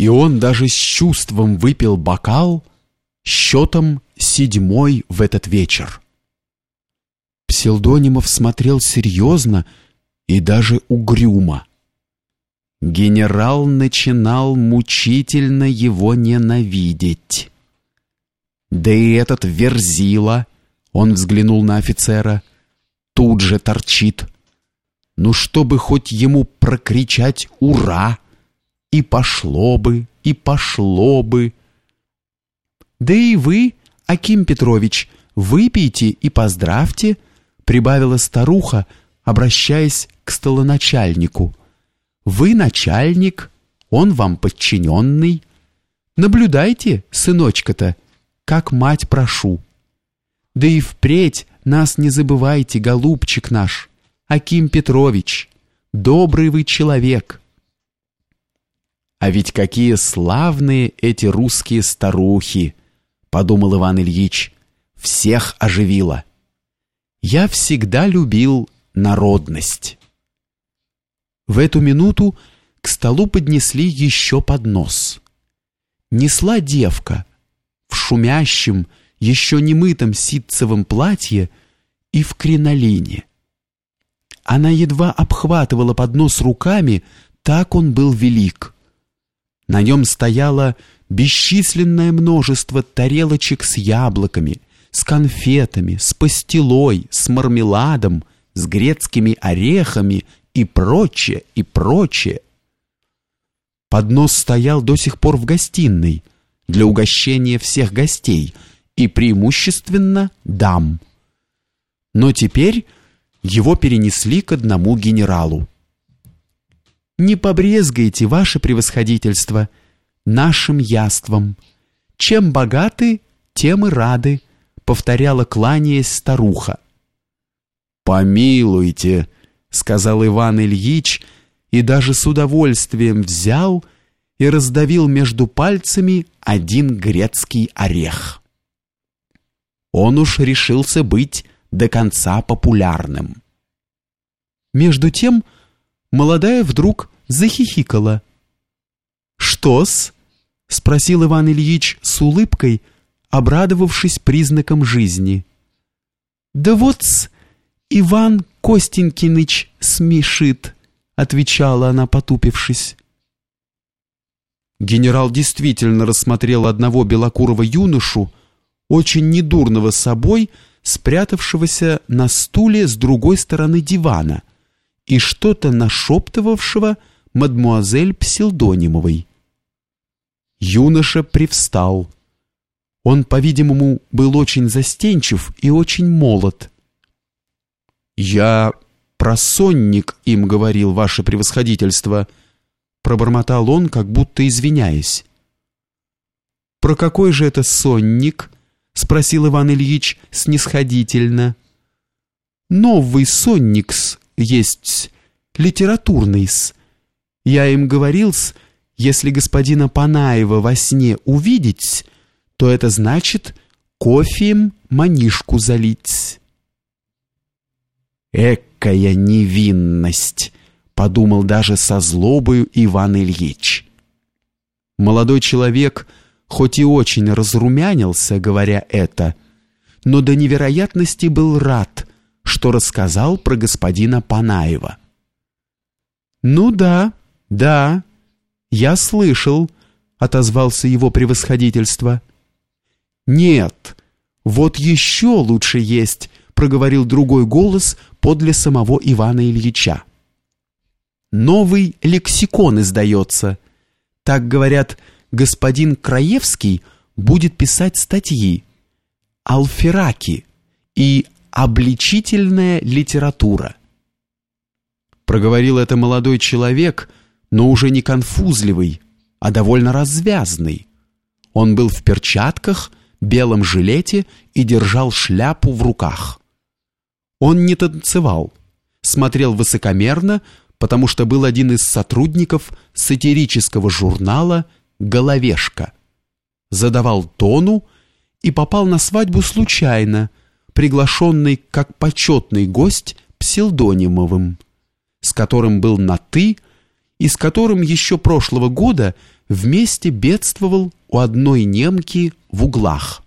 И он даже с чувством выпил бокал, счетом седьмой в этот вечер. Пселдонимов смотрел серьезно и даже угрюмо. Генерал начинал мучительно его ненавидеть. Да и этот Верзила, он взглянул на офицера, тут же торчит. Ну, чтобы хоть ему прокричать «Ура!» И пошло бы, и пошло бы. Да и вы, Аким Петрович, выпейте и поздравьте, прибавила старуха, обращаясь к столоначальнику. Вы начальник, он вам подчиненный. Наблюдайте, сыночка-то, как мать прошу. Да и впредь нас не забывайте, голубчик наш, Аким Петрович, добрый вы человек. А ведь какие славные эти русские старухи, подумал Иван Ильич, всех оживила. Я всегда любил народность. В эту минуту к столу поднесли еще поднос. Несла девка в шумящем, еще не мытом ситцевом платье и в кринолине. Она едва обхватывала поднос руками, так он был велик. На нем стояло бесчисленное множество тарелочек с яблоками, с конфетами, с пастилой, с мармеладом, с грецкими орехами и прочее, и прочее. Поднос стоял до сих пор в гостиной для угощения всех гостей и преимущественно дам. Но теперь его перенесли к одному генералу. «Не побрезгайте, ваше превосходительство, нашим яством. Чем богаты, тем и рады», — повторяла, кланяясь старуха. «Помилуйте», — сказал Иван Ильич, и даже с удовольствием взял и раздавил между пальцами один грецкий орех. Он уж решился быть до конца популярным. Между тем молодая вдруг захихикала. «Что-с?» — спросил Иван Ильич с улыбкой, обрадовавшись признаком жизни. «Да вот-с, Иван Костенькиныч смешит», — отвечала она, потупившись. Генерал действительно рассмотрел одного белокурого юношу, очень недурного собой, спрятавшегося на стуле с другой стороны дивана и что-то нашептывавшего мадмуазель Псилдонимовой. Юноша привстал. Он, по-видимому, был очень застенчив и очень молод. «Я просонник им говорил, ваше превосходительство», пробормотал он, как будто извиняясь. «Про какой же это сонник?» — спросил Иван Ильич снисходительно. «Новый сонникс есть, литературный-с. Я им говорил-с, если господина Панаева во сне увидеть, то это значит кофеем манишку залить». «Экая невинность!» — подумал даже со злобою Иван Ильич. Молодой человек — хоть и очень разрумянился, говоря это, но до невероятности был рад, что рассказал про господина Панаева. «Ну да, да, я слышал», — отозвался его превосходительство. «Нет, вот еще лучше есть», — проговорил другой голос подле самого Ивана Ильича. «Новый лексикон издается. Так говорят, — господин Краевский будет писать статьи «Алфераки» и «Обличительная литература». Проговорил это молодой человек, но уже не конфузливый, а довольно развязный. Он был в перчатках, белом жилете и держал шляпу в руках. Он не танцевал, смотрел высокомерно, потому что был один из сотрудников сатирического журнала головешка. Задавал тону и попал на свадьбу случайно, приглашенный как почетный гость Псилдонимовым, с которым был на «ты» и с которым еще прошлого года вместе бедствовал у одной немки в углах.